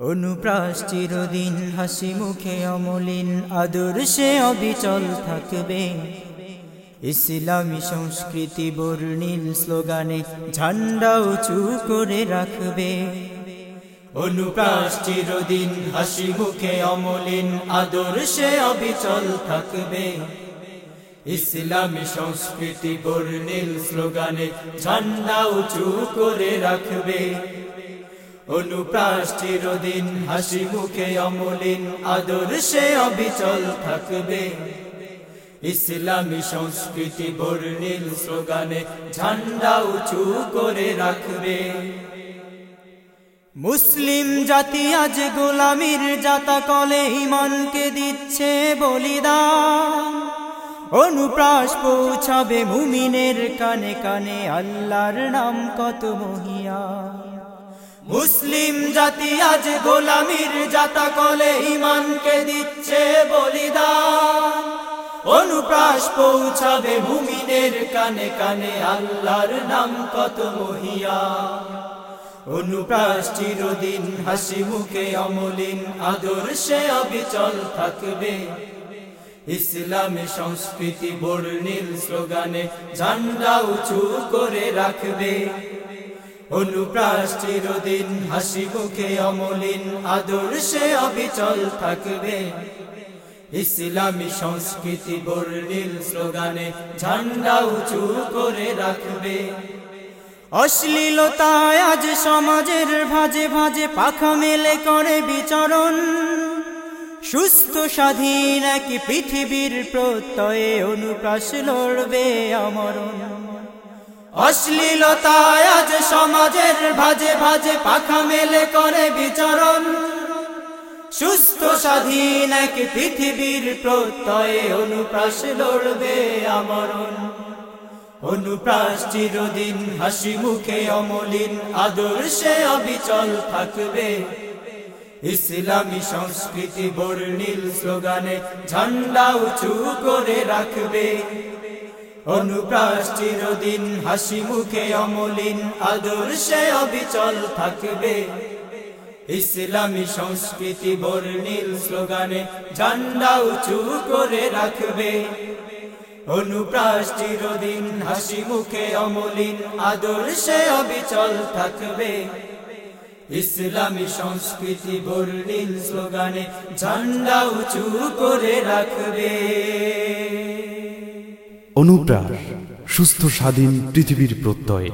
অনুপ্রাস চিরদিন হাসি মুখে অমলিন আদর্শে অবিচল থাকবে। ইসলামী সংস্কৃতি বর্ণিল স্লোগানে ঝান্ডা উঁচু করে রাখবে। অনুপ্রাস চিরদিন হাসি মুখে অমলিন আদর্শে অবিচল থাকবে। ইসলামী সংস্কৃতি বর্ণিল স্লোগানে ঝান্ডা উঁচু করে রাখবে। অনুপ্রাস চিরদিন হাসি মুখে অমলিন, আদর্শে অবিচল থাকবে। ইসলামী সংস্কৃতি বর্ণিল স্লোগানে ঝান্ডা উঁচু করে রাখবে। মুসলিম জাতি আজ গোলামির জাতা কলে ইমানকে দিচ্ছে বলিদান। অনুপ্রাস পৌঁছাবে মুমিনের কানে কানে, আল্লাহর নাম কত মহিয়া। মুসলিম জাতি আজ গোলামির জাতা কলে ইমানকে দিচ্ছে বলিদান। অনুপ্রাস পৌঁছাবে মুমিনের কানে কানে আল্লাহর নাম কত মহিয়া। অনুপ্রাস চিরদিন হাসি মুখে অমলিন আদর্শে অবিচল থাকবে। ইসলামী সংস্কৃতি বর্ণিল স্লোগানে ঝান্ডা উঁচু করে রাখবে। অনুপ্রাস চিরদিন হাসি মুখে অমলিন আদর্শে অবিচল থাকবে। ইসলামী সংস্কৃতি বর্ণিল স্লোগানে ঝান্ডা উঁচু করে রাখবে। অশ্লীলতায় আজ সমাজের ভাজে ভাজে পাখা মেলে করে বিচরণ। সুস্থ, স্বাধীন এক পৃথিবীর প্রত্যয়ে অনুপ্রাস লড়বে আমরণ। অশ্লীলতায় আজ সমাজের ভাজে ভাজে পাখা মেলে করে বিচরণ। সুস্থ স্বাধীন এক পৃথিবীর প্রত্যয়ে অনুপ্রাস লড়বে আমরণ। অনুপ্রাস চিরদিন হাসি মুখে অমলিন, আদর্শে অবিচল থাকবে। ইসলামী সংস্কৃতি বর্ণিল স্লোগানে ঝান্ডা উঁচু করে রাখবে। অনুপ্রাস চিরদিন হাসি মুখে অমলিন আদর্শে অবিচল থাকবে। ইসলামী সংস্কৃতি বর্ণিল স্লোগানে ঝান্ডা উঁচু করে রাখবে। অনুপ্রাস চিরদিন হাসি মুখে অমলিন আদর্শে অবিচল থাকবে। ইসলামী সংস্কৃতি বর্ণিল স্লোগানে ঝান্ডা উঁচু করে রাখবে। অনুপ্রাস সুস্থ স্বাধীন পৃথিবীর প্রত্যয়।